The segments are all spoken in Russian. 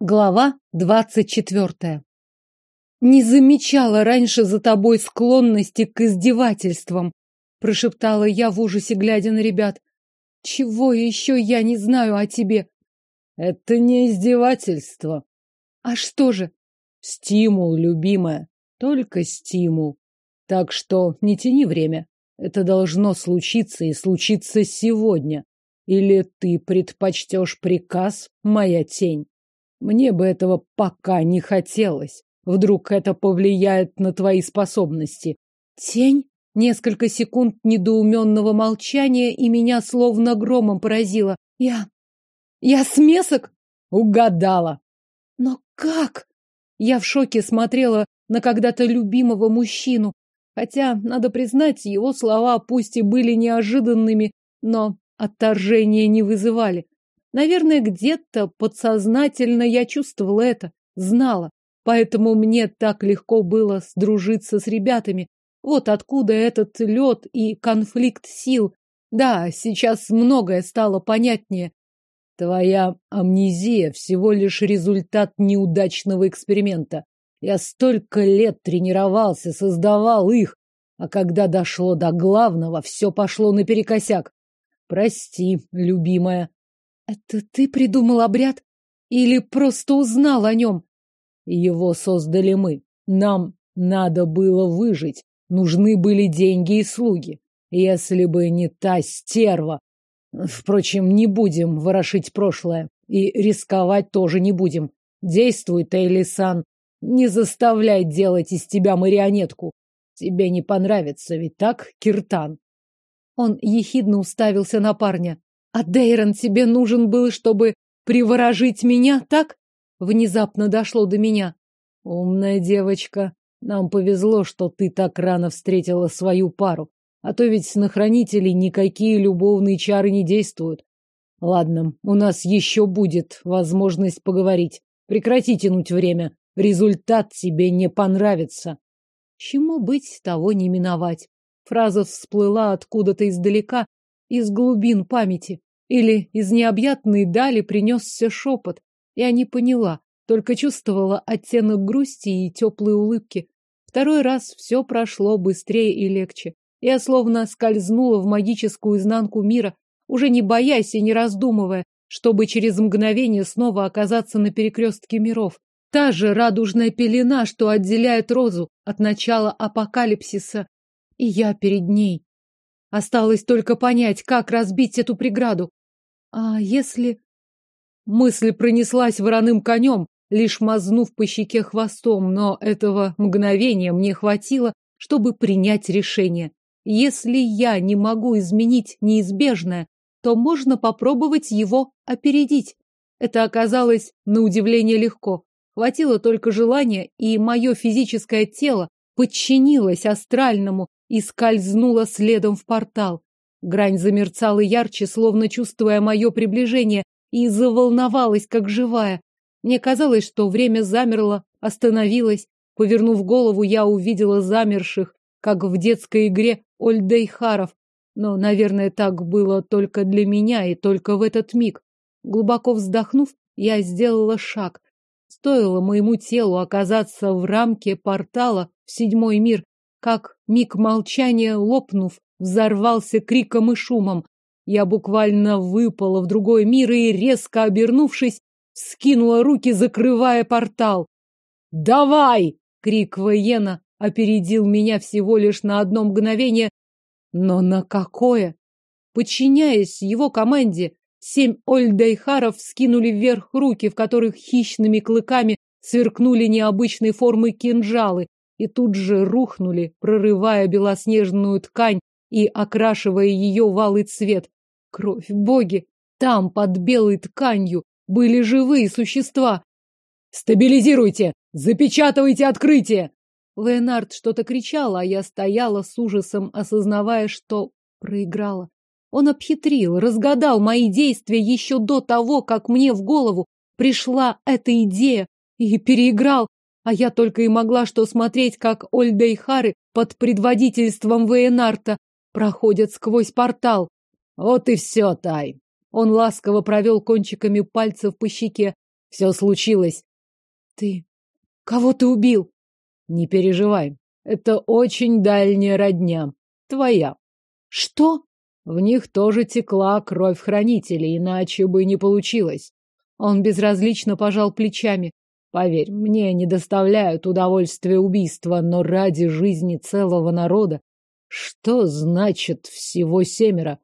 Глава двадцать четвертая. Не замечала раньше за тобой склонности к издевательствам, прошептала я в ужасе, глядя на ребят. Чего еще я не знаю о тебе? Это не издевательство. А что же? Стимул, любимая, только стимул. Так что не тяни время. Это должно случиться и случиться сегодня. Или ты предпочтешь приказ, моя тень? Мне бы этого пока не хотелось. Вдруг это повлияет на твои способности. Тень? Несколько секунд недоуменного молчания, и меня словно громом поразило. Я... Я смесок? Угадала. Но как? Я в шоке смотрела на когда-то любимого мужчину. Хотя, надо признать, его слова пусть и были неожиданными, но отторжения не вызывали. Наверное, где-то подсознательно я чувствовала это, знала. Поэтому мне так легко было сдружиться с ребятами. Вот откуда этот лед и конфликт сил. Да, сейчас многое стало понятнее. Твоя амнезия всего лишь результат неудачного эксперимента. Я столько лет тренировался, создавал их, а когда дошло до главного, все пошло наперекосяк. Прости, любимая, это ты придумал обряд? Или просто узнал о нем? Его создали мы. Нам надо было выжить. Нужны были деньги и слуги. Если бы не та стерва. Впрочем, не будем ворошить прошлое. И рисковать тоже не будем. Действуй, Тейли-сан. Не заставляй делать из тебя марионетку. Тебе не понравится, ведь так, Киртан? Он ехидно уставился на парня. А Дейрон тебе нужен был, чтобы приворожить меня, так? Внезапно дошло до меня. Умная девочка. Нам повезло, что ты так рано встретила свою пару. А то ведь на хранителей никакие любовные чары не действуют. Ладно, у нас еще будет возможность поговорить. Прекрати тянуть время. Результат тебе не понравится. Чему быть, того не миновать. Фраза всплыла откуда-то издалека, из глубин памяти. Или из необъятной дали принесся шепот. Я не поняла, только чувствовала оттенок грусти и теплой улыбки. Второй раз все прошло быстрее и легче. Я словно скользнула в магическую изнанку мира, уже не боясь и не раздумывая, чтобы через мгновение снова оказаться на перекрестке миров. Та же радужная пелена, что отделяет розу от начала апокалипсиса, и я перед ней. Осталось только понять, как разбить эту преграду. А если... Мысль пронеслась вороным конем, лишь мазнув по щеке хвостом, но этого мгновения мне хватило, чтобы принять решение. Если я не могу изменить неизбежное, то можно попробовать его опередить. Это оказалось на удивление легко. Хватило только желания, и мое физическое тело подчинилось астральному и скользнуло следом в портал. Грань замерцала ярче, словно чувствуя мое приближение, и заволновалась, как живая. Мне казалось, что время замерло, остановилось. Повернув голову, я увидела замерших, как в детской игре Ольдейхаров. Но, наверное, так было только для меня и только в этот миг. Глубоко вздохнув, я сделала шаг. Стоило моему телу оказаться в рамке портала в седьмой мир, как миг молчания лопнув, взорвался криком и шумом. Я буквально выпала в другой мир и, резко обернувшись, скинула руки, закрывая портал. «Давай!» — крик воена опередил меня всего лишь на одно мгновение. Но на какое? Подчиняясь его команде, семь Ольдайхаров скинули вверх руки, в которых хищными клыками сверкнули необычной формы кинжалы, и тут же рухнули, прорывая белоснежную ткань и окрашивая ее в алый цвет. Кровь, боги! Там, под белой тканью, были живые существа. «Стабилизируйте! Запечатывайте открытие!» Леонард что-то кричал, а я стояла с ужасом, осознавая, что проиграла. Он обхитрил, разгадал мои действия еще до того, как мне в голову пришла эта идея, и переиграл, а я только и могла что смотреть, как Ольда и Хары под предводительством Вейнарта проходят сквозь портал. Вот и все, Тай. Он ласково провел кончиками пальцев по щеке. Все случилось. Ты... Кого ты убил? Не переживай. Это очень дальняя родня. Твоя. Что? В них тоже текла кровь хранителей, иначе бы не получилось. Он безразлично пожал плечами. Поверь, мне не доставляют удовольствия убийства, но ради жизни целого народа что значит всего семеро?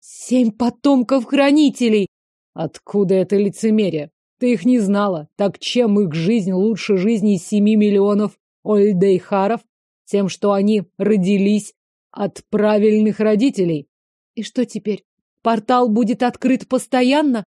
Семь потомков хранителей! Откуда это лицемерие? Ты их не знала. Так чем их жизнь лучше жизни семи миллионов ольдейхаров? Тем, что они родились от правильных родителей? И что теперь? Портал будет открыт постоянно?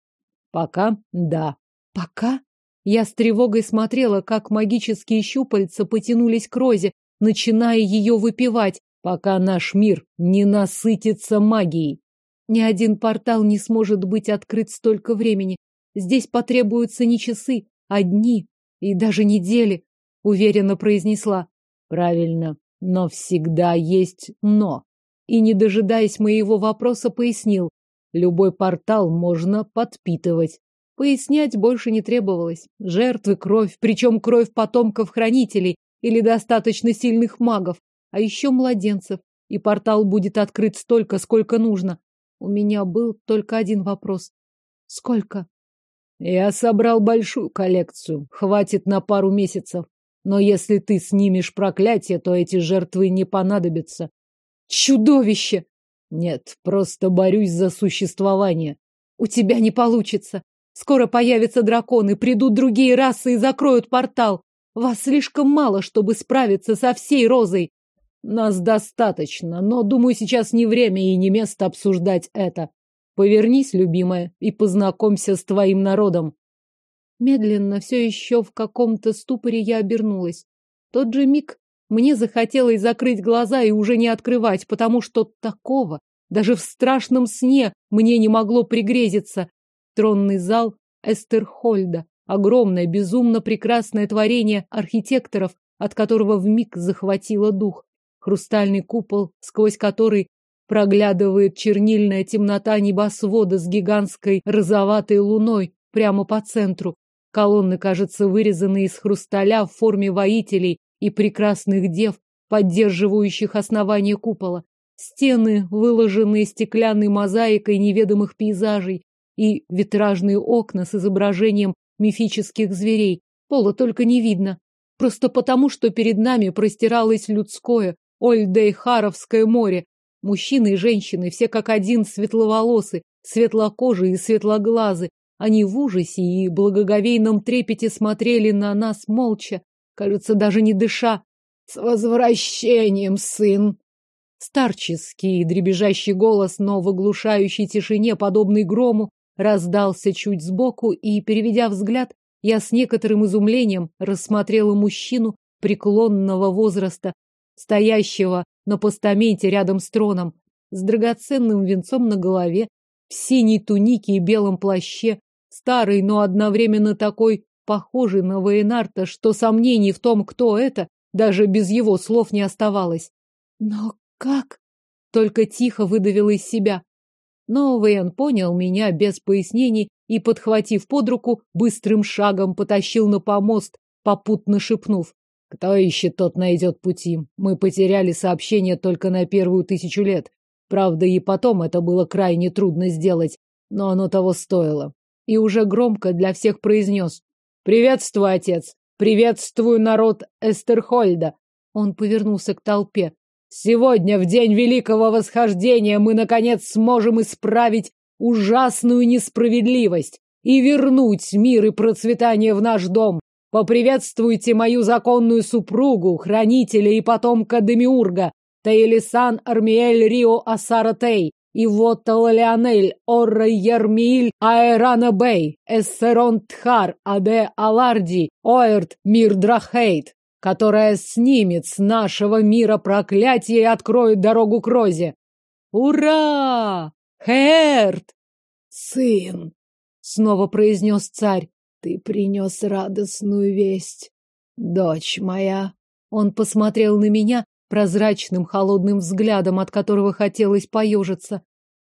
Пока да. Пока? Я с тревогой смотрела, как магические щупальца потянулись к Розе, начиная ее выпивать, пока наш мир не насытится магией. Ни один портал не сможет быть открыт столько времени. Здесь потребуются не часы, а дни и даже недели, уверенно произнесла. Правильно, но всегда есть «но». И, не дожидаясь моего вопроса, пояснил. Любой портал можно подпитывать. Пояснять больше не требовалось. Жертвы, кровь, причем кровь потомков-хранителей или достаточно сильных магов а еще младенцев, и портал будет открыт столько, сколько нужно. У меня был только один вопрос. Сколько? Я собрал большую коллекцию, хватит на пару месяцев. Но если ты снимешь проклятие, то эти жертвы не понадобятся. Чудовище! Нет, просто борюсь за существование. У тебя не получится. Скоро появятся драконы, придут другие расы и закроют портал. Вас слишком мало, чтобы справиться со всей розой. Нас достаточно, но, думаю, сейчас не время и не место обсуждать это. Повернись, любимая, и познакомься с твоим народом. Медленно, все еще в каком-то ступоре я обернулась. Тот же миг мне захотелось закрыть глаза и уже не открывать, потому что такого даже в страшном сне мне не могло пригрезиться. Тронный зал Эстерхольда, огромное, безумно прекрасное творение архитекторов, от которого вмиг захватило дух хрустальный купол, сквозь который проглядывает чернильная темнота небосвода с гигантской розоватой луной прямо по центру. Колонны, кажется, вырезаны из хрусталя в форме воителей и прекрасных дев, поддерживающих основание купола. Стены, выложенные стеклянной мозаикой неведомых пейзажей, и витражные окна с изображением мифических зверей. Пола только не видно. Просто потому, что перед нами простиралось людское, Ольдейхаровское море. Мужчины и женщины, все как один светловолосы, светлокожие и светлоглазы. Они в ужасе и благоговейном трепете смотрели на нас молча, кажется, даже не дыша. «С возвращением, сын!» Старческий дребезжащий голос, но в оглушающей тишине, подобный грому, раздался чуть сбоку, и, переведя взгляд, я с некоторым изумлением рассмотрела мужчину преклонного возраста, стоящего на постаменте рядом с троном, с драгоценным венцом на голове, в синей тунике и белом плаще, старый, но одновременно такой похожий на Вейнарта, что сомнений в том, кто это, даже без его слов не оставалось. Но как? Только тихо выдавила из себя. Но Вейн понял меня без пояснений и, подхватив под руку, быстрым шагом потащил на помост, попутно шепнув. Кто ищет, тот найдет пути. Мы потеряли сообщение только на первую тысячу лет. Правда, и потом это было крайне трудно сделать, но оно того стоило. И уже громко для всех произнес. «Приветствую, отец! Приветствую народ Эстерхольда!» Он повернулся к толпе. «Сегодня, в день Великого Восхождения, мы, наконец, сможем исправить ужасную несправедливость и вернуть мир и процветание в наш дом. Поприветствуйте мою законную супругу, хранителя и потомка Демиурга, Таэлисан Армиэль Рио Асара Тей, вот Леонель Орра Ермииль Аэрана Бей, Эссерон Тхар Аде Аларди, Оэрт Мирдрахейт, которая снимет с нашего мира проклятие и откроет дорогу к Розе. Ура! Херт! Сын! Снова произнес царь. Ты принес радостную весть, дочь моя. Он посмотрел на меня прозрачным холодным взглядом, от которого хотелось поежиться.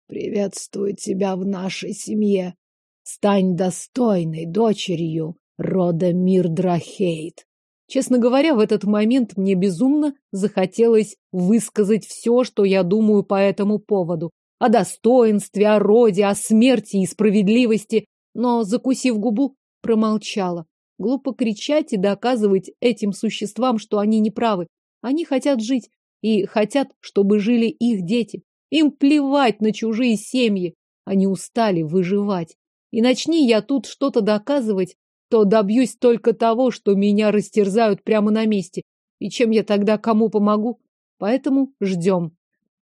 Приветствую тебя в нашей семье. Стань достойной дочерью рода Мирдрахейт. Честно говоря, в этот момент мне безумно захотелось высказать все, что я думаю по этому поводу. О достоинстве, о роде, о смерти и справедливости. Но, закусив губу, промолчала. Глупо кричать и доказывать этим существам, что они неправы. Они хотят жить и хотят, чтобы жили их дети. Им плевать на чужие семьи. Они устали выживать. И начни я тут что-то доказывать, то добьюсь только того, что меня растерзают прямо на месте. И чем я тогда кому помогу? Поэтому ждем.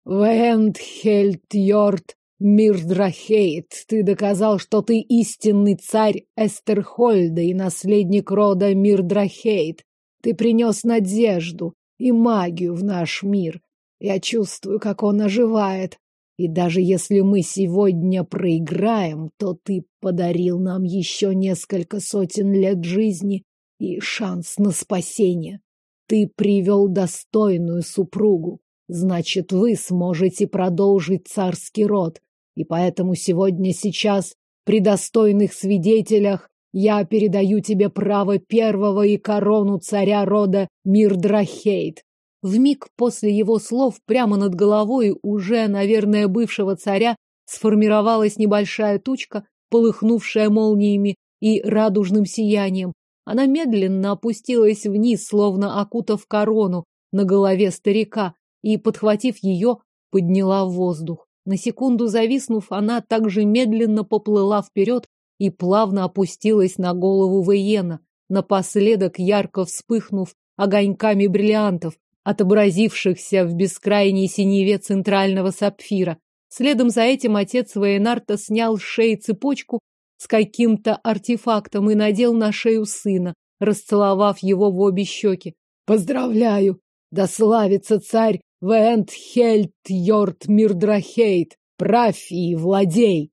Вендхельд Йорд Мирдрахейт, ты доказал, что ты истинный царь Эстерхольда и наследник рода Мирдрахейт. Ты принес надежду и магию в наш мир. Я чувствую, как он оживает. И даже если мы сегодня проиграем, то ты подарил нам еще несколько сотен лет жизни и шанс на спасение. Ты привел достойную супругу. Значит, вы сможете продолжить царский род. И поэтому сегодня, сейчас, при достойных свидетелях, я передаю тебе право первого и корону царя рода Мирдрахейт. Миг после его слов прямо над головой уже, наверное, бывшего царя сформировалась небольшая тучка, полыхнувшая молниями и радужным сиянием. Она медленно опустилась вниз, словно окутав корону на голове старика, и, подхватив ее, подняла в воздух. На секунду зависнув, она также медленно поплыла вперед и плавно опустилась на голову Вейена, напоследок ярко вспыхнув огоньками бриллиантов, отобразившихся в бескрайней синеве центрального сапфира. Следом за этим отец Вейнарта снял с шеи цепочку с каким-то артефактом и надел на шею сына, расцеловав его в обе щеки. «Поздравляю! Да славится царь Вентхельд Йорт Мирдрахейт! Правь и владей!»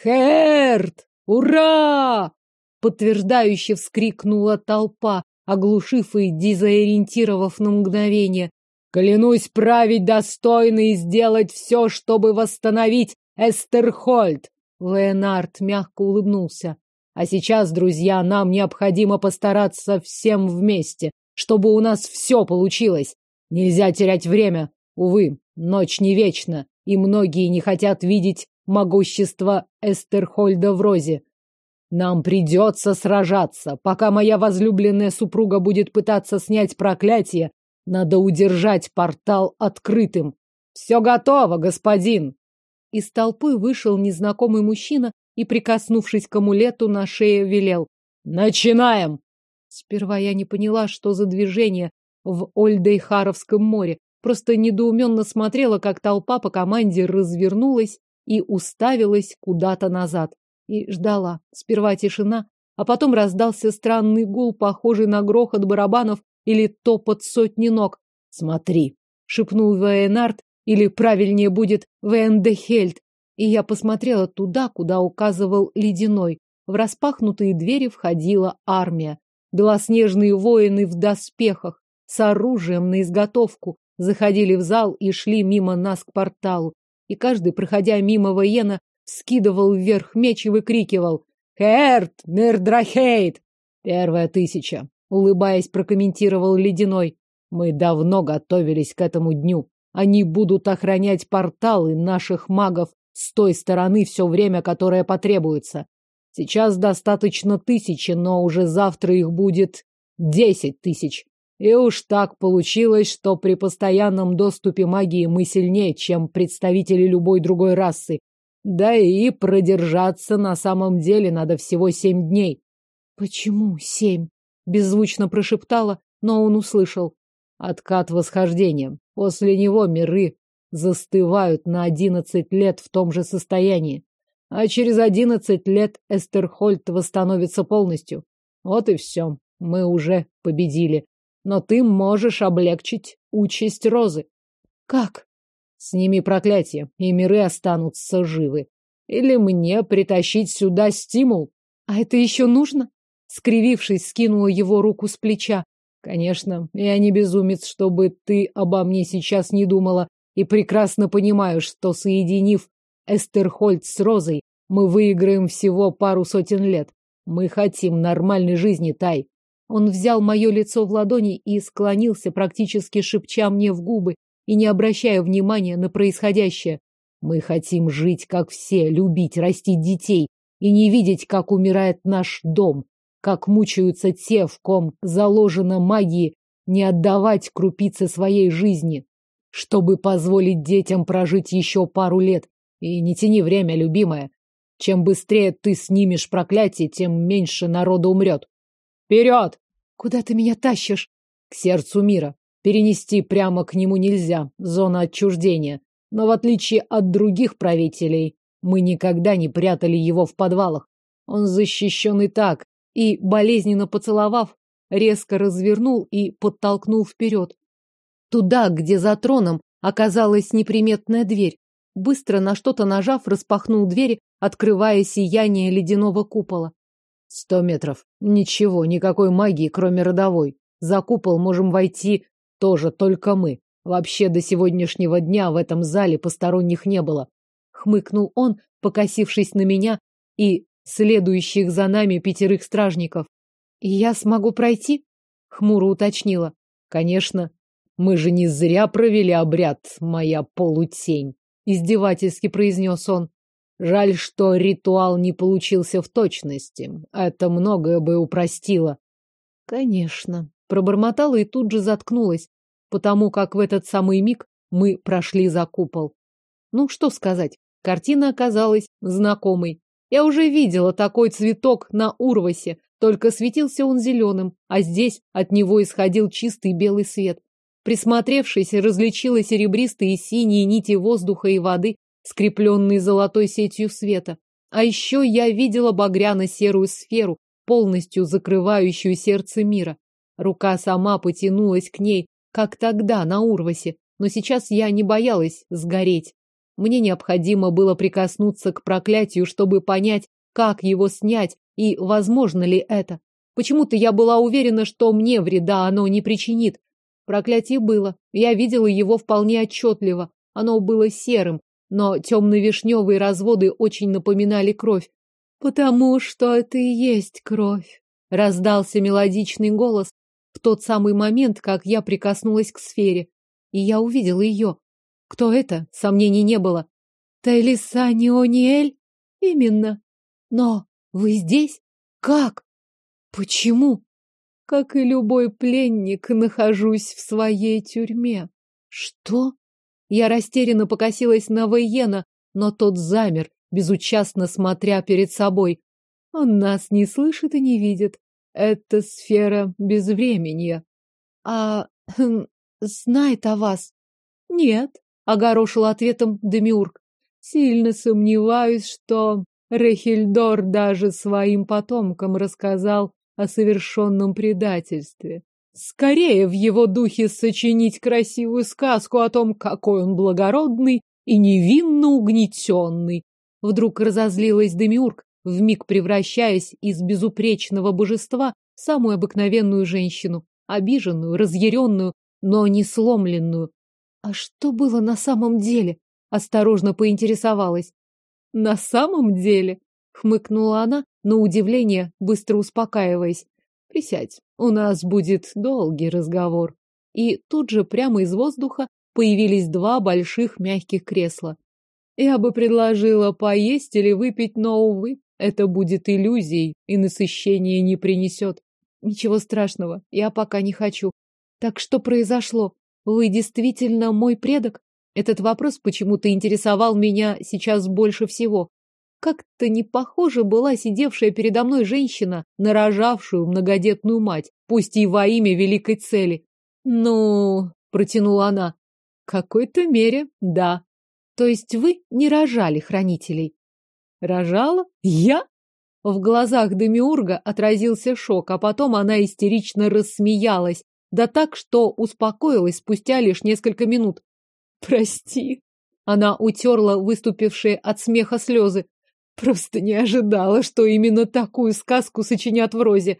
«Херт! Ура!» Подтверждающе вскрикнула толпа, оглушив и дезориентировав на мгновение. Клянусь править достойно и сделать все, чтобы восстановить Эстерхольд. Леонард мягко улыбнулся. А сейчас, друзья, нам необходимо постараться всем вместе, чтобы у нас все получилось. Нельзя терять время. Увы, ночь не вечна, и многие не хотят видеть могущество Эстерхольда в розе. Нам придется сражаться. Пока моя возлюбленная супруга будет пытаться снять проклятие, надо удержать портал открытым. Все готово, господин. Из толпы вышел незнакомый мужчина и, прикоснувшись к амулету, на шее велел. Начинаем! Сперва я не поняла, что за движение в Ольдейхаровском море. Просто недоуменно смотрела, как толпа по команде развернулась и уставилась куда-то назад и ждала. Сперва тишина, а потом раздался странный гул, похожий на грохот барабанов или топот сотни ног. «Смотри!» — шепнул Вейнард, или правильнее будет Вендехельд, и я посмотрела туда, куда указывал Ледяной. В распахнутые двери входила армия. Белоснежные воины в доспехах, с оружием на изготовку, заходили в зал и шли мимо нас к порталу. И каждый, проходя мимо воена, скидывал вверх меч и выкрикивал «Херт! Мирдрахейт!» «Первая тысяча!» — улыбаясь, прокомментировал Ледяной. «Мы давно готовились к этому дню. Они будут охранять порталы наших магов с той стороны все время, которое потребуется. Сейчас достаточно тысячи, но уже завтра их будет десять тысяч. И уж так получилось, что при постоянном доступе магии мы сильнее, чем представители любой другой расы. Да и продержаться на самом деле надо всего семь дней. Почему семь? Беззвучно прошептала, но он услышал. Откат восхождения. После него миры застывают на одиннадцать лет в том же состоянии. А через одиннадцать лет Эстерхольд восстановится полностью. Вот и все. Мы уже победили. Но ты можешь облегчить участь Розы. Как? Сними проклятие, и миры останутся живы. Или мне притащить сюда стимул? А это еще нужно? Скривившись, скинула его руку с плеча. Конечно, я не безумец, чтобы ты обо мне сейчас не думала, и прекрасно понимаю, что, соединив Эстерхольд с Розой, Мы выиграем всего пару сотен лет. Мы хотим нормальной жизни, Тай. Он взял мое лицо в ладони и склонился, практически шепча мне в губы и не обращая внимания на происходящее. Мы хотим жить, как все, любить, растить детей и не видеть, как умирает наш дом, как мучаются те, в ком заложена магия, не отдавать крупицы своей жизни, чтобы позволить детям прожить еще пару лет. И не тяни время, любимая. Чем быстрее ты снимешь проклятие, тем меньше народа умрет. Вперед! Куда ты меня тащишь? К сердцу мира. Перенести прямо к нему нельзя, зона отчуждения. Но в отличие от других правителей, мы никогда не прятали его в подвалах. Он защищен и так, и, болезненно поцеловав, резко развернул и подтолкнул вперед. Туда, где за троном оказалась неприметная дверь. Быстро на что-то нажав, распахнул дверь, открывая сияние ледяного купола. Сто метров. Ничего, никакой магии, кроме родовой. За купол можем войти тоже только мы. Вообще до сегодняшнего дня в этом зале посторонних не было. Хмыкнул он, покосившись на меня и следующих за нами пятерых стражников. Я смогу пройти? Хмуро уточнила. Конечно. Мы же не зря провели обряд, моя полутень. Издевательски произнес он. Жаль, что ритуал не получился в точности. Это многое бы упростило. Конечно. Пробормотала и тут же заткнулась, потому как в этот самый миг мы прошли за купол. Ну, что сказать, картина оказалась знакомой. Я уже видела такой цветок на Урвасе, только светился он зеленым, а здесь от него исходил чистый белый свет. Присмотревшись, различила серебристые и синие нити воздуха и воды, скрепленные золотой сетью света. А еще я видела багряно-серую сферу, полностью закрывающую сердце мира. Рука сама потянулась к ней, как тогда на Урвасе, но сейчас я не боялась сгореть. Мне необходимо было прикоснуться к проклятию, чтобы понять, как его снять и возможно ли это. Почему-то я была уверена, что мне вреда оно не причинит. Проклятие было. Я видела его вполне отчетливо. Оно было серым, но темно-вишневые разводы очень напоминали кровь. «Потому что это и есть кровь», — раздался мелодичный голос, в тот самый момент, как я прикоснулась к сфере. И я увидела ее. Кто это? Сомнений не было. Таэлиса Неониэль? Именно. Но вы здесь? Как? Почему? Как и любой пленник, нахожусь в своей тюрьме. Что? Я растерянно покосилась на Вейена, но тот замер, безучастно смотря перед собой. Он нас не слышит и не видит. Это сфера безвременья. А хм, знает о вас? Нет, огорошил ответом Демиург. Сильно сомневаюсь, что Рехильдор даже своим потомкам рассказал о совершенном предательстве. Скорее в его духе сочинить красивую сказку о том, какой он благородный и невинно угнетенный. Вдруг разозлилась Демиург, вмиг превращаясь из безупречного божества в самую обыкновенную женщину, обиженную, разъяренную, но не сломленную. А что было на самом деле? Осторожно поинтересовалась. На самом деле? Хмыкнула она, на удивление, быстро успокаиваясь. Присядь, у нас будет долгий разговор. И тут же прямо из воздуха появились два больших мягких кресла. Я бы предложила поесть или выпить, но, увы, это будет иллюзией и насыщение не принесет. Ничего страшного, я пока не хочу. Так что произошло? Вы действительно мой предок? Этот вопрос почему-то интересовал меня сейчас больше всего. Как-то не похоже была сидевшая передо мной женщина, нарожавшую многодетную мать, пусть и во имя великой цели. Ну, протянула она. В какой-то мере, да. То есть вы не рожали хранителей? Рожала? Я? В глазах Демиурга отразился шок, а потом она истерично рассмеялась, да так, что успокоилась спустя лишь несколько минут. Прости. Она утерла выступившие от смеха слезы. Просто не ожидала, что именно такую сказку сочинят в розе.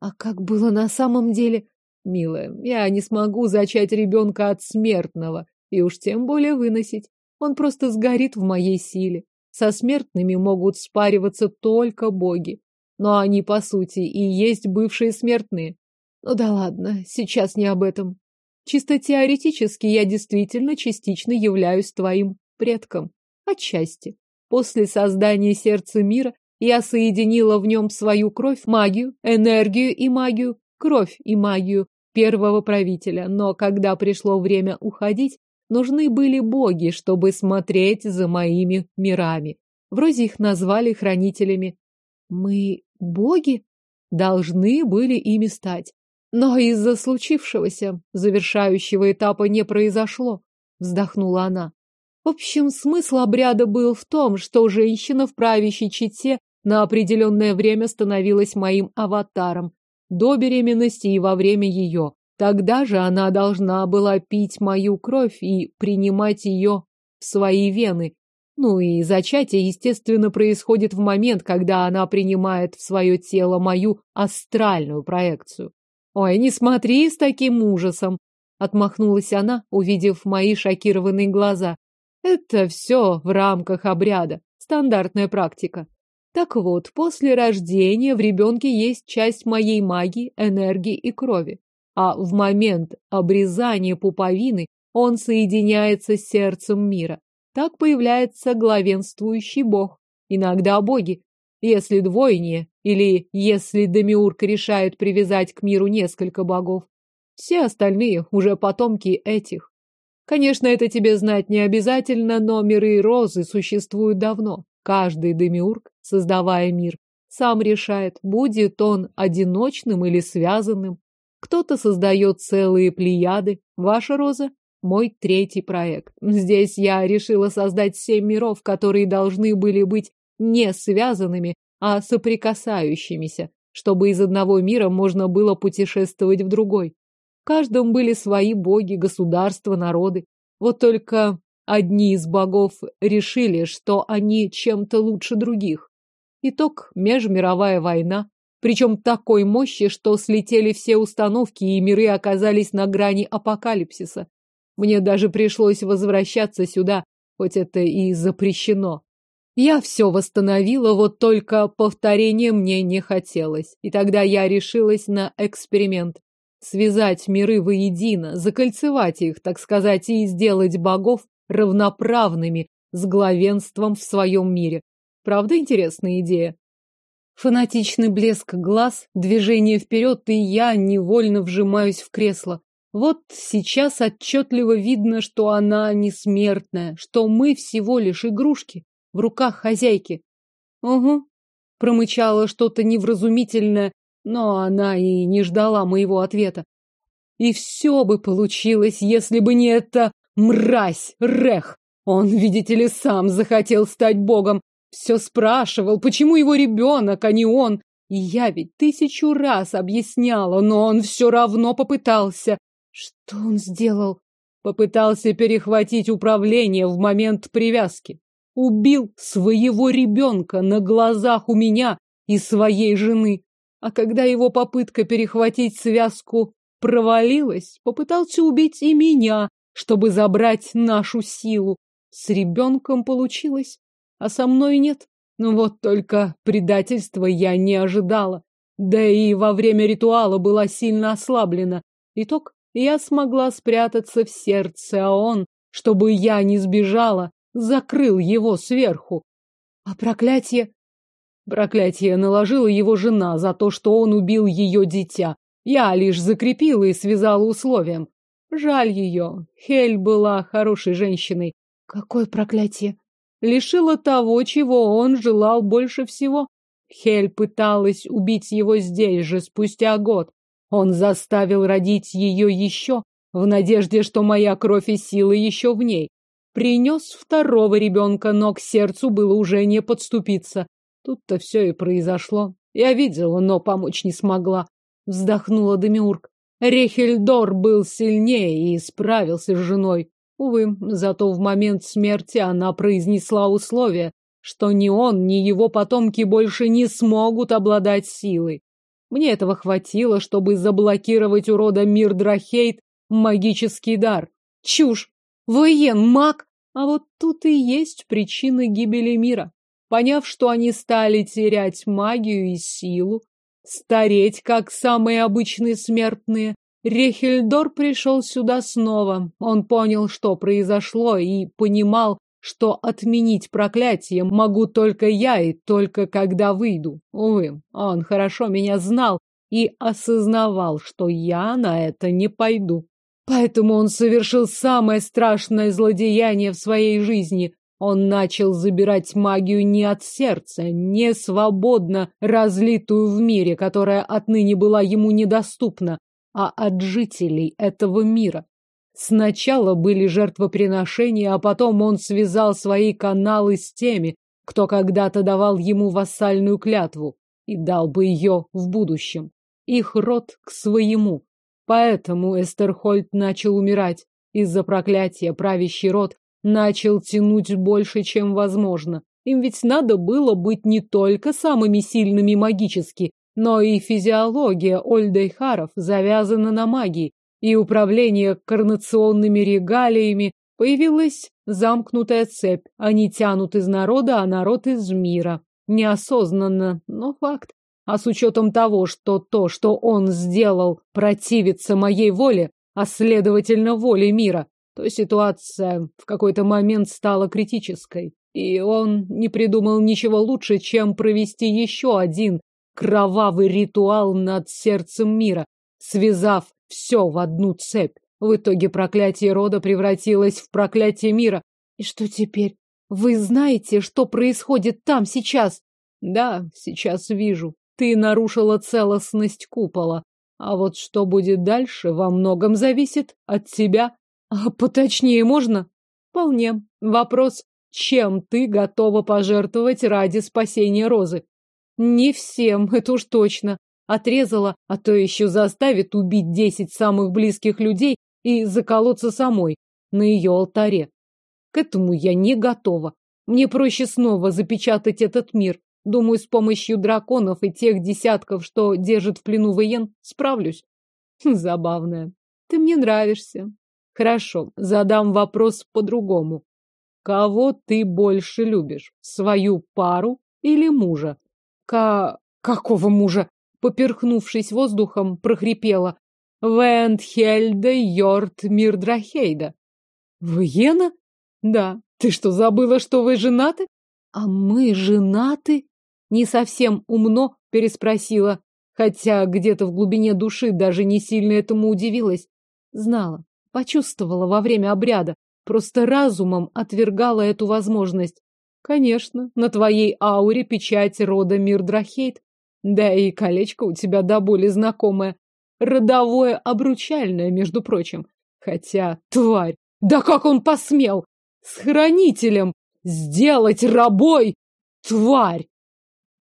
А как было на самом деле? Милая, я не смогу зачать ребенка от смертного, и уж тем более выносить. Он просто сгорит в моей силе. Со смертными могут спариваться только боги. Но они, по сути, и есть бывшие смертные. Ну да ладно, сейчас не об этом. Чисто теоретически я действительно частично являюсь твоим предком. Отчасти. После создания сердца мира я соединила в нем свою кровь, магию, энергию и магию, кровь и магию первого правителя. Но когда пришло время уходить, нужны были боги, чтобы смотреть за моими мирами. Вроде их назвали хранителями. Мы боги? Должны были ими стать. Но из-за случившегося завершающего этапа не произошло, вздохнула она. В общем, смысл обряда был в том, что женщина в правящей чете на определенное время становилась моим аватаром, до беременности и во время ее. Тогда же она должна была пить мою кровь и принимать ее в свои вены. Ну и зачатие, естественно, происходит в момент, когда она принимает в свое тело мою астральную проекцию. Ой, не смотри с таким ужасом, отмахнулась она, увидев мои шокированные глаза. Это все в рамках обряда, стандартная практика. Так вот, после рождения в ребенке есть часть моей магии, энергии и крови. А в момент обрезания пуповины он соединяется с сердцем мира. Так появляется главенствующий бог. Иногда боги, если двойне, или если Демиург решает привязать к миру несколько богов. Все остальные уже потомки этих. Конечно, это тебе знать не обязательно, но миры и розы существуют давно. Каждый Демиург, создавая мир, сам решает, будет он одиночным или связанным. Кто-то создает целые плеяды. Ваша роза – мой третий проект. Здесь я решила создать семь миров, которые должны были быть не связанными, а соприкасающимися, чтобы из одного мира можно было путешествовать в другой. В каждом были свои боги, государства, народы. Вот только одни из богов решили, что они чем-то лучше других. Итог – межмировая война, причем такой мощи, что слетели все установки, и миры оказались на грани апокалипсиса. Мне даже пришлось возвращаться сюда, хоть это и запрещено. Я все восстановила, вот только повторения мне не хотелось. И тогда я решилась на эксперимент. Связать миры воедино, закольцевать их, так сказать, и сделать богов равноправными с главенством в своем мире. Правда интересная идея? Фанатичный блеск глаз, движение вперед, и я невольно вжимаюсь в кресло. Вот сейчас отчетливо видно, что она не смертная, что мы всего лишь игрушки в руках хозяйки. Угу. Промычала что-то невразумительное, но она и не ждала моего ответа. И все бы получилось, если бы не эта мразь, Рех. Он, видите ли, сам захотел стать богом. Все спрашивал, почему его ребенок, а не он. И я ведь тысячу раз объясняла, но он все равно попытался. Что он сделал? Попытался перехватить управление в момент привязки убил своего ребенка на глазах у меня и своей жены. А когда его попытка перехватить связку провалилась, попытался убить и меня, чтобы забрать нашу силу. С ребенком получилось, а со мной нет. Ну вот только предательства я не ожидала. Да и во время ритуала была сильно ослаблена. Итог — я смогла спрятаться в сердце, а он, чтобы я не сбежала, закрыл его сверху. А проклятие? Проклятие наложила его жена за то, что он убил ее дитя. Я лишь закрепила и связала условием. Жаль ее. Хель была хорошей женщиной. Какое проклятие? Лишила того, чего он желал больше всего. Хель пыталась убить его здесь же, спустя год. Он заставил родить ее еще, в надежде, что моя кровь и сила еще в ней. Принес второго ребенка, но к сердцу было уже не подступиться. Тут-то все и произошло. Я видела, но помочь не смогла. Вздохнула Демиург. Рехельдор был сильнее и справился с женой. Увы, зато в момент смерти она произнесла условие, что ни он, ни его потомки больше не смогут обладать силой. Мне этого хватило, чтобы заблокировать у рода Мирдрахейт магический дар. Чушь! Воен, маг? А вот тут и есть причина гибели мира. Поняв, что они стали терять магию и силу, стареть, как самые обычные смертные, Рехельдор пришел сюда снова. Он понял, что произошло, и понимал, что отменить проклятие могу только я и только когда выйду. Увы, он хорошо меня знал и осознавал, что я на это не пойду. Поэтому он совершил самое страшное злодеяние в своей жизни. Он начал забирать магию не от сердца, не свободно разлитую в мире, которая отныне была ему недоступна, а от жителей этого мира. Сначала были жертвоприношения, а потом он связал свои каналы с теми, кто когда-то давал ему вассальную клятву и дал бы ее в будущем. Их род к своему. Поэтому Эстерхольд начал умирать. Из-за проклятия правящий род начал тянуть больше, чем возможно. Им ведь надо было быть не только самыми сильными магически, но и физиология Ольдейхаров завязана на магии, и управление коронационными регалиями появилась замкнутая цепь. Они тянут из народа, а народ из мира. Неосознанно, но факт. А с учетом того, что то, что он сделал, противится моей воле, а следовательно воле мира, то ситуация в какой-то момент стала критической. И он не придумал ничего лучше, чем провести еще один кровавый ритуал над сердцем мира, связав все в одну цепь. В итоге проклятие рода превратилось в проклятие мира. И что теперь? Вы знаете, что происходит там сейчас? Да, сейчас вижу. Ты нарушила целостность купола. А вот что будет дальше, во многом зависит от тебя. А поточнее можно? Вполне. Вопрос, чем ты готова пожертвовать ради спасения Розы? Не всем, это уж точно. Отрезала, а то еще заставит убить десять самых близких людей и заколоться самой на ее алтаре. К этому я не готова. Мне проще снова запечатать этот мир. Думаю, с помощью драконов и тех десятков, что держит в плену воен, справлюсь. Хм, забавная. Ты мне нравишься. Хорошо, задам вопрос по-другому. Кого ты больше любишь? Свою пару или мужа? Ка... какого мужа? Поперхнувшись воздухом, прохрипела. Вентхельда Йорт Мирдрахейда. Вена? Да. Ты что, забыла, что вы женаты? А мы женаты? Не совсем умно переспросила, хотя где-то в глубине души даже не сильно этому удивилась. Знала, почувствовала во время обряда, просто разумом отвергала эту возможность. Конечно, на твоей ауре печать рода Мирдрахейт. Да и колечко у тебя до боли знакомое. Родовое обручальное, между прочим. Хотя, тварь, да как он посмел! С хранителем сделать рабой! Тварь!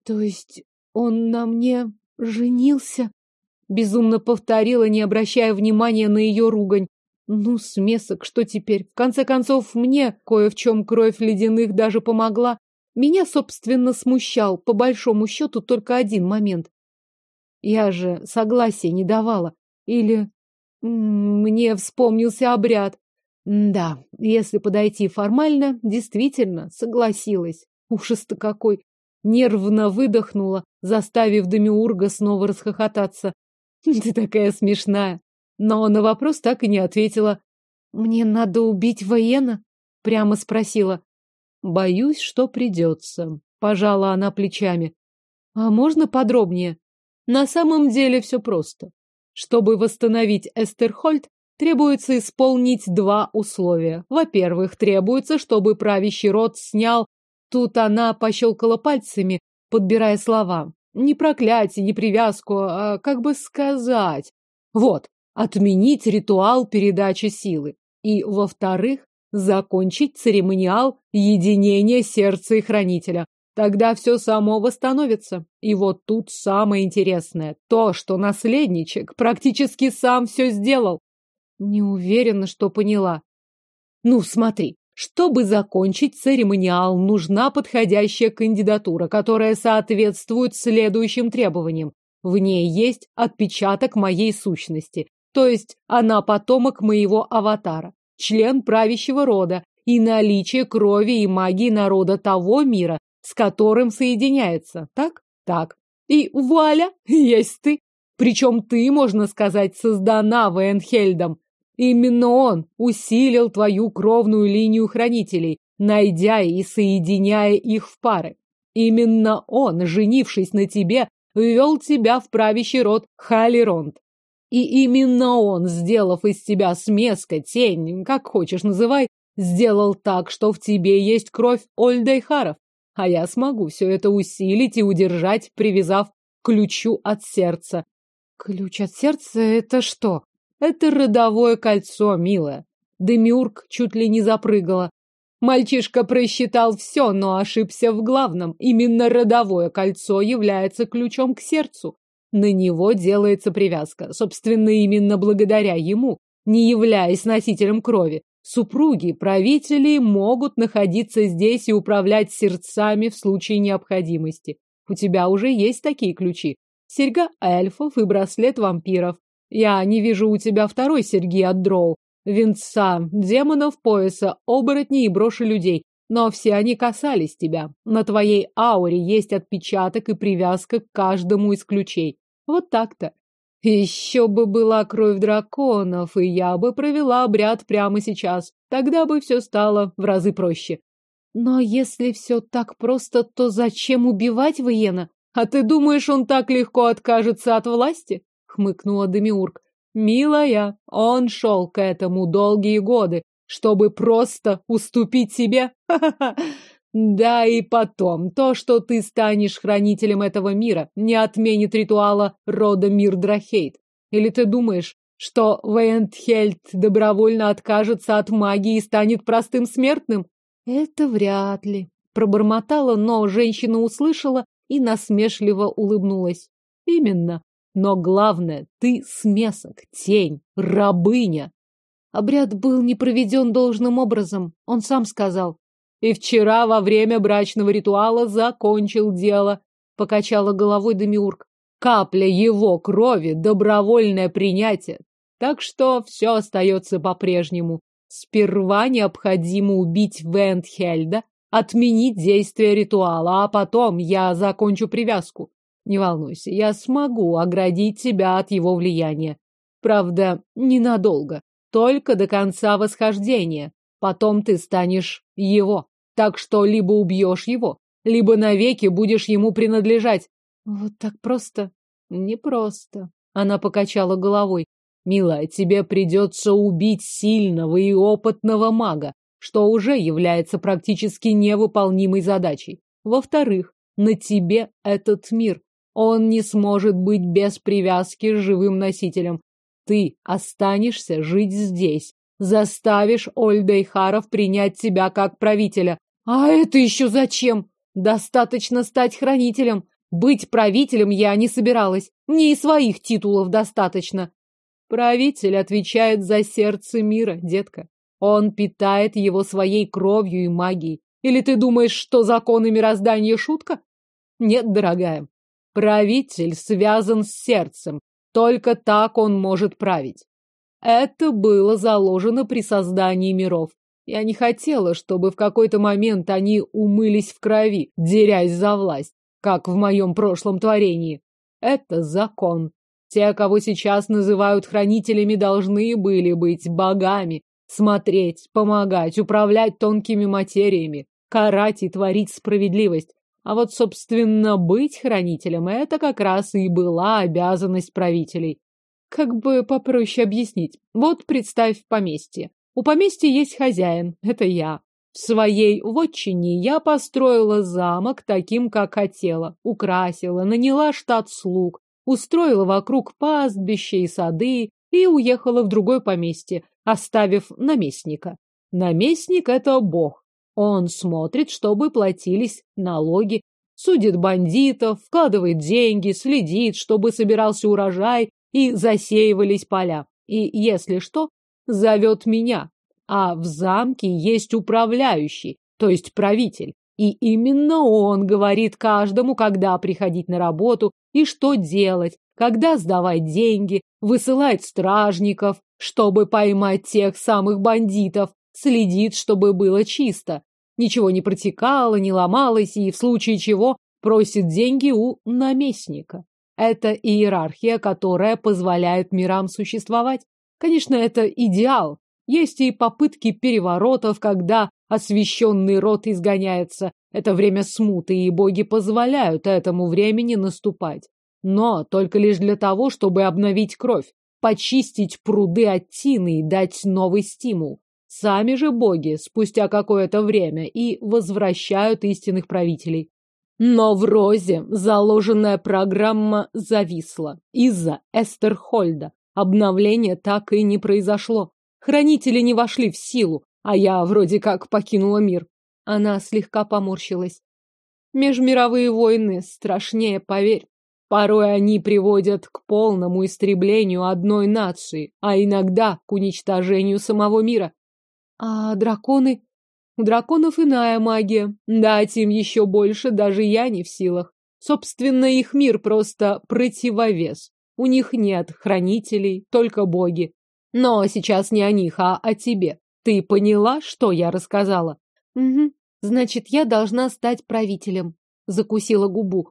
То есть он на мне женился? Безумно повторила, не обращая внимания на ее ругань. Ну, смесок, что теперь? В конце концов, мне кое в чем кровь ледяных даже помогла. Меня, собственно, смущал, по большому счету, только один момент. Я же согласия не давала. Или мне вспомнился обряд. Да, если подойти формально, действительно, согласилась. Ужас-то какой! Нервно выдохнула, заставив Демиурга снова расхохотаться. Ты такая смешная но на вопрос так и не ответила. «Мне надо убить воена?» — прямо спросила. «Боюсь, что придется», — пожала она плечами. «А можно подробнее?» «На самом деле все просто. Чтобы восстановить Эстерхольд, требуется исполнить два условия. Во-первых, требуется, чтобы правящий род снял... Тут она пощелкала пальцами, подбирая слова. Не проклятие, не привязку, а как бы сказать. Вот, отменить ритуал передачи силы. И, во-вторых, закончить церемониал единения сердца и хранителя. Тогда все само восстановится. И вот тут самое интересное. То, что наследничек практически сам все сделал. Не уверена, что поняла. Ну, смотри, чтобы закончить церемониал, нужна подходящая кандидатура, которая соответствует следующим требованиям. В ней есть отпечаток моей сущности, то есть она потомок моего аватара, член правящего рода, и наличие крови и магии народа того мира, с которым соединяется. Так? Так. И вуаля, есть ты. Причем ты, можно сказать, создана Вейнхельдом. Именно он усилил твою кровную линию хранителей, найдя и соединяя их в пары. Именно он, женившись на тебе, ввел тебя в правящий род Халиронт. И именно он, сделав из тебя смеска, тень, как хочешь называй, сделал так, что в тебе есть кровь Ольдайхаров. А я смогу все это усилить и удержать, привязав ключу от сердца. Ключ от сердца — это что? Это родовое кольцо, милая. Демиург чуть ли не запрыгала. Мальчишка просчитал все, но ошибся в главном. Именно родовое кольцо является ключом к сердцу. На него делается привязка. Собственно, именно благодаря ему, не являясь носителем крови, супруги правителей могут находиться здесь и управлять сердцами в случае необходимости. У тебя уже есть такие ключи. Серьга эльфов и браслет вампиров. Я не вижу у тебя второй серьги от дроу, венца, демонов пояса, оборотней и броши людей. Но все они касались тебя. На твоей ауре есть отпечаток и привязка к каждому из ключей. Вот так-то. Еще бы была кровь драконов, и я бы провела обряд прямо сейчас. Тогда бы все стало в разы проще. Но если все так просто, то зачем убивать Виена? А ты думаешь, он так легко откажется от власти? Хмыкнула Демиург. Милая, он шел к этому долгие годы, чтобы просто уступить себе. Да и потом, то, что ты станешь хранителем этого мира, не отменит ритуала рода Мир Драхейт. Или ты думаешь, что Вейнтхельд добровольно откажется от магии и станет простым смертным? Это вряд ли. Пробормотала, но женщина услышала и насмешливо улыбнулась. Именно. Но главное, ты смесок, тень, рабыня. Обряд был не проведен должным образом, он сам сказал. И вчера во время брачного ритуала закончил дело, покачала головой Демиург. Капля его крови — добровольное принятие. Так что все остается по-прежнему. Сперва необходимо убить Вентхельда, отменить действие ритуала, а потом я закончу привязку. Не волнуйся, я смогу оградить тебя от его влияния. Правда, ненадолго, только до конца восхождения. Потом ты станешь его. Так что либо убьешь его, либо навеки будешь ему принадлежать. Вот так просто? Непросто. Она покачала головой. Милая, тебе придется убить сильного и опытного мага, что уже является практически невыполнимой задачей. Во-вторых, на тебе этот мир. Он не сможет быть без привязки с живым носителем. Ты останешься жить здесь, Заставишь Ольда Харов принять тебя как правителя. А это еще зачем? Достаточно стать хранителем. Быть правителем я не собиралась. Мне и своих титулов достаточно. Правитель отвечает за сердце мира, детка. Он питает его своей кровью и магией. Или ты думаешь, что законы мироздания шутка? Нет, дорогая. Правитель связан с сердцем. Только так он может править. Это было заложено при создании миров. Я не хотела, чтобы в какой-то момент они умылись в крови, дерясь за власть, как в моем прошлом творении. Это закон. Те, кого сейчас называют хранителями, должны были быть богами, смотреть, помогать, управлять тонкими материями, карать и творить справедливость. А вот, собственно, быть хранителем – это как раз и была обязанность правителей. Как бы попроще объяснить. Вот представь поместье. У поместья есть хозяин, это я. В своей вотчине я построила замок таким, как хотела, украсила, наняла штат слуг, устроила вокруг пастбища и сады и уехала в другое поместье, оставив наместника. Наместник — это бог. Он смотрит, чтобы платились налоги, судит бандитов, вкладывает деньги, следит, чтобы собирался урожай и засеивались поля. И, если что, зовет меня. А в замке есть управляющий, то есть правитель. И именно он говорит каждому, когда приходить на работу и что делать, когда сдавать деньги, высылать стражников, чтобы поймать тех самых бандитов, следит, чтобы было чисто. Ничего не протекало, не ломалось, и в случае чего просит деньги у наместника. Это иерархия, которая позволяет мирам существовать. Конечно, это идеал. Есть и попытки переворотов, когда освященный род изгоняется. Это время смуты, и боги позволяют этому времени наступать. Но только лишь для того, чтобы обновить кровь, почистить пруды от тины и дать новый стимул. Сами же боги спустя какое-то время и возвращают истинных правителей. Но в Розе заложенная программа зависла из-за Эстерхольда. Обновление так и не произошло. Хранители не вошли в силу, а я вроде как покинула мир. Она слегка поморщилась. Межмировые войны страшнее, поверь. Порой они приводят к полному истреблению одной нации, а иногда к уничтожению самого мира. А драконы? У драконов иная магия. Дать им еще больше даже я не в силах. Собственно, их мир просто противовес. У них нет хранителей, только боги. Но сейчас не о них, а о тебе. Ты поняла, что я рассказала? Угу. Значит, я должна стать правителем. Закусила губу.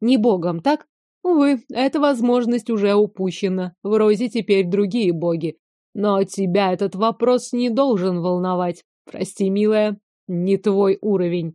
Не богом, так? Увы, эта возможность уже упущена. В Розе теперь другие боги. Но тебя этот вопрос не должен волновать. Прости, милая, не твой уровень.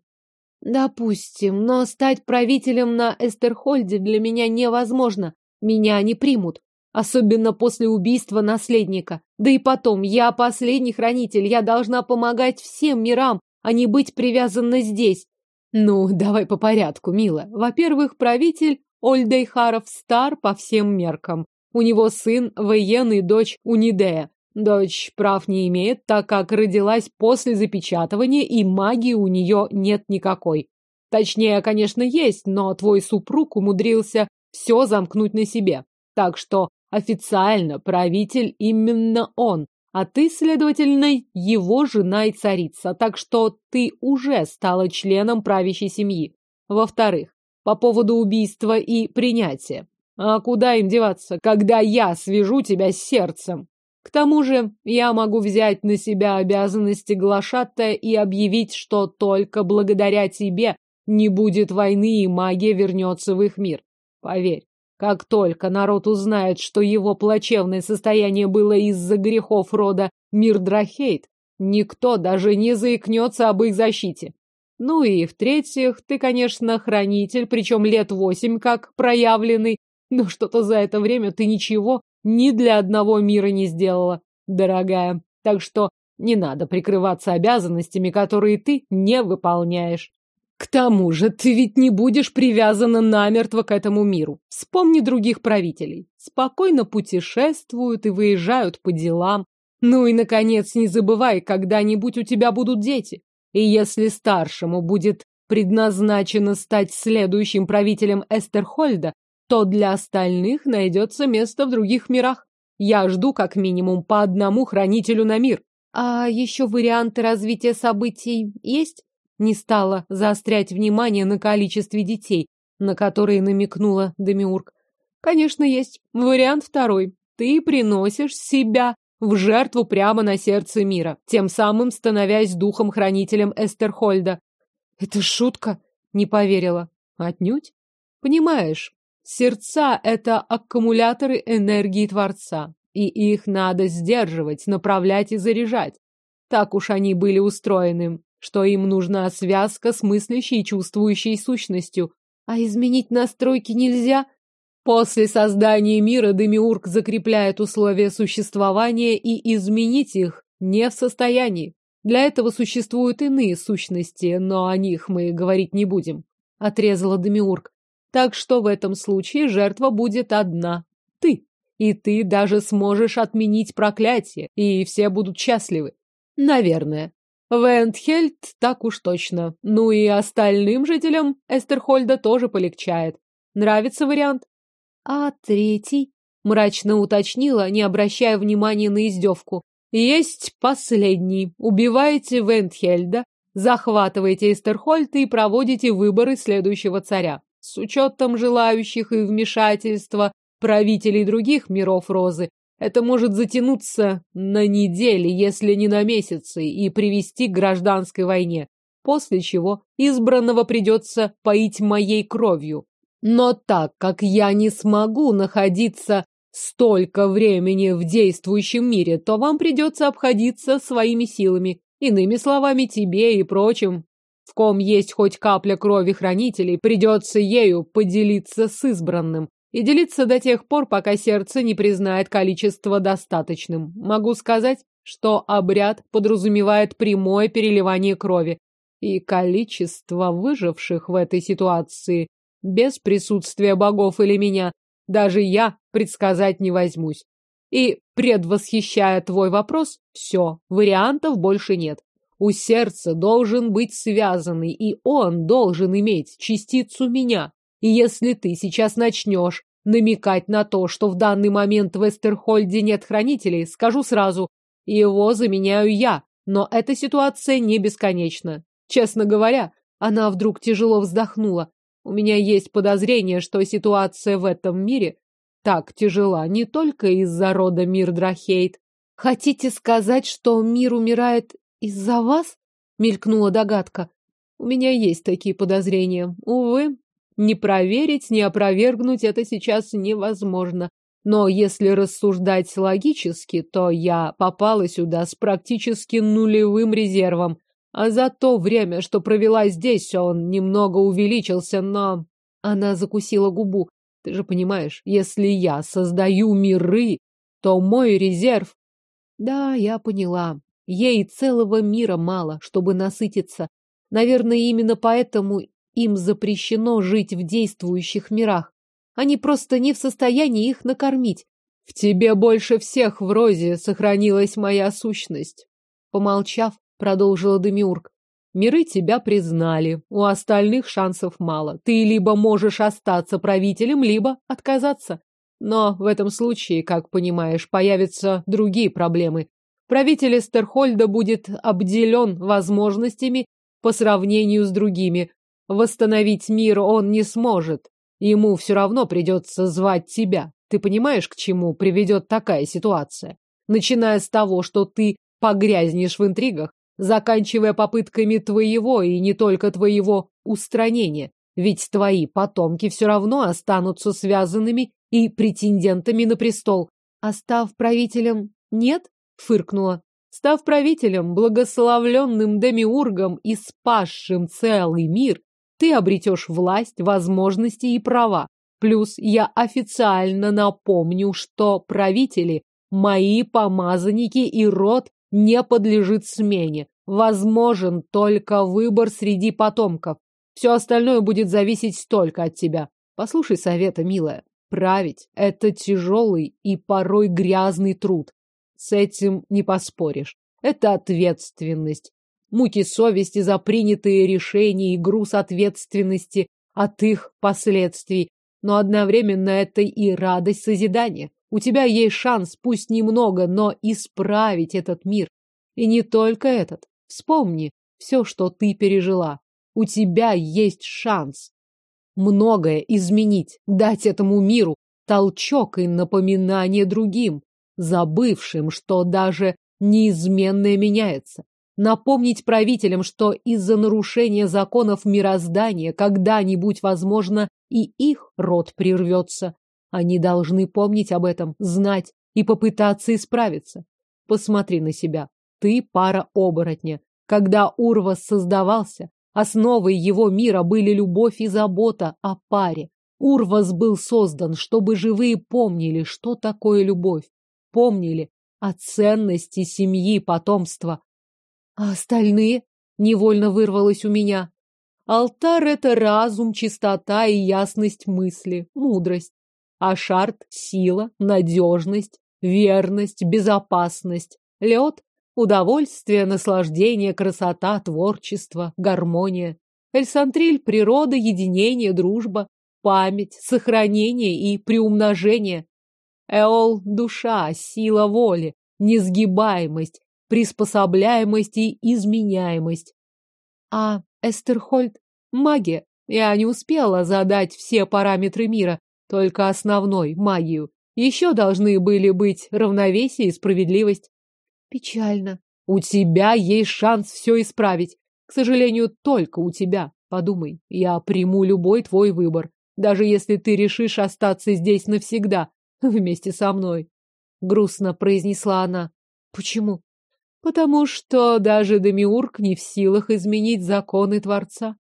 Допустим, но стать правителем на Эстерхольде для меня невозможно. Меня не примут. Особенно после убийства наследника. Да и потом, я последний хранитель, я должна помогать всем мирам, а не быть привязанной здесь. Ну, давай по порядку, мила. Во-первых, правитель Ольдейхаров стар по всем меркам. У него сын военный дочь Унидея. Дочь прав не имеет, так как родилась после запечатывания, и магии у нее нет никакой. Точнее, конечно, есть, но твой супруг умудрился все замкнуть на себе. Так что официально правитель именно он, а ты, следовательно, его жена и царица, так что ты уже стала членом правящей семьи. Во-вторых, по поводу убийства и принятия. А куда им деваться, когда я свяжу тебя с сердцем? К тому же я могу взять на себя обязанности глашатая и объявить, что только благодаря тебе не будет войны и магия вернется в их мир. Поверь, как только народ узнает, что его плачевное состояние было из-за грехов рода Мирдрахейт, никто даже не заикнется об их защите. Ну и в-третьих, ты, конечно, хранитель, причем лет восемь как проявленный, но что-то за это время ты ничего ни для одного мира не сделала, дорогая. Так что не надо прикрываться обязанностями, которые ты не выполняешь. К тому же ты ведь не будешь привязана намертво к этому миру. Вспомни других правителей. Спокойно путешествуют и выезжают по делам. Ну и, наконец, не забывай, когда-нибудь у тебя будут дети. И если старшему будет предназначено стать следующим правителем Эстерхольда, то для остальных найдется место в других мирах. Я жду как минимум по одному хранителю на мир. А еще варианты развития событий есть? Не стала заострять внимание на количестве детей, на которые намекнула Демиург. Конечно, есть. Вариант второй. Ты приносишь себя в жертву прямо на сердце мира, тем самым становясь духом-хранителем Эстерхольда. Это шутка? Не поверила. Отнюдь. Понимаешь, Сердца — это аккумуляторы энергии Творца, и их надо сдерживать, направлять и заряжать. Так уж они были устроены, что им нужна связка с мыслящей и чувствующей сущностью. А изменить настройки нельзя? После создания мира Демиург закрепляет условия существования и изменить их не в состоянии. Для этого существуют иные сущности, но о них мы говорить не будем. Отрезала Демиург. Так что в этом случае жертва будет одна — ты. И ты даже сможешь отменить проклятие, и все будут счастливы. Наверное. Вентхельд так уж точно. Ну и остальным жителям Эстерхольда тоже полегчает. Нравится вариант? А третий? Мрачно уточнила, не обращая внимания на издевку. Есть последний. Убиваете Вентхельда, захватываете Эстерхольд и проводите выборы следующего царя. С учетом желающих и вмешательства правителей других миров Розы, Это может затянуться на недели, если не на месяцы, и привести к гражданской войне, после чего избранного придется поить моей кровью. Но так как я не смогу находиться столько времени в действующем мире, то вам придется обходиться своими силами. Иными словами, тебе и прочим, в ком есть хоть капля крови хранителей, придется ею поделиться с избранным. И делиться до тех пор, пока сердце не признает количество достаточным. Могу сказать, что обряд подразумевает прямое переливание крови. И количество выживших в этой ситуации без присутствия богов или меня даже я предсказать не возьмусь. И, предвосхищая твой вопрос, все, вариантов больше нет. У сердца должен быть связанный, и он должен иметь частицу меня. И если ты сейчас начнешь намекать на то, что в данный момент в Эстерхольде нет хранителей, скажу сразу, его заменяю я, но эта ситуация не бесконечна. Честно говоря, она вдруг тяжело вздохнула. У меня есть подозрение, что ситуация в этом мире так тяжела не только из-за рода Мирдрахейт. Хотите сказать, что мир умирает из-за вас? Мелькнула догадка. У меня есть такие подозрения. Увы, не проверить, не опровергнуть это сейчас невозможно. Но если рассуждать логически, то я попала сюда с практически нулевым резервом. А за то время, что провела здесь, он немного увеличился, но... Она закусила губу. Ты же понимаешь, если я создаю миры, то мой резерв... Да, я поняла. Ей целого мира мало, чтобы насытиться. Наверное, именно поэтому им запрещено жить в действующих мирах. Они просто не в состоянии их накормить. В тебе больше всех в розе сохранилась моя сущность. Помолчав, продолжила Демиург. Миры тебя признали, у остальных шансов мало. Ты либо можешь остаться правителем, либо отказаться. Но в этом случае, как понимаешь, появятся другие проблемы. Правитель Эстерхольда будет обделен возможностями по сравнению с другими. Восстановить мир он не сможет. Ему все равно придется звать тебя. Ты понимаешь, к чему приведет такая ситуация? Начиная с того, что ты погрязнешь в интригах, заканчивая попытками твоего и не только твоего устранения. Ведь твои потомки все равно останутся связанными и претендентами на престол. А став правителем, нет? Фыркнула. Став правителем, благословленным демиургом и спасшим целый мир, ты обретешь власть, возможности и права. Плюс я официально напомню, что правители – мои помазанники и род не подлежит смене. Возможен только выбор среди потомков. Все остальное будет зависеть только от тебя. Послушай совета, милая. Править – это тяжелый и порой грязный труд. С этим не поспоришь. Это ответственность. Муки совести за принятые решения и груз ответственности от их последствий. Но одновременно это и радость созидания. У тебя есть шанс, пусть немного, но исправить этот мир. И не только этот. Вспомни все, что ты пережила. У тебя есть шанс многое изменить, дать этому миру толчок и напоминание другим, забывшим, что даже неизменное меняется. Напомнить правителям, что из-за нарушения законов мироздания когда-нибудь, возможно, и их род прервется. Они должны помнить об этом, знать и попытаться исправиться. Посмотри на себя. Ты пара оборотня. Когда Урвас создавался, основой его мира были любовь и забота о паре. Урвас был создан, чтобы живые помнили, что такое любовь. Помнили о ценности семьи, потомства. А остальные? Невольно вырвалось у меня. Алтар — это разум, чистота и ясность мысли, мудрость. А шарт — сила, надежность, верность, безопасность. Лед — удовольствие, наслаждение, красота, творчество, гармония. Эльсантриль — природа, единение, дружба, память, сохранение и приумножение. Эол — душа, сила воли, несгибаемость, приспособляемость и изменяемость. А Эстерхольд — магия. Я не успела задать все параметры мира, только основной, магию. Еще должны были быть равновесие и справедливость. Печально. У тебя есть шанс все исправить. К сожалению, только у тебя. Подумай, я приму любой твой выбор, даже если ты решишь остаться здесь навсегда, вместе со мной. Грустно произнесла она. Почему? Потому что даже Демиург не в силах изменить законы Творца.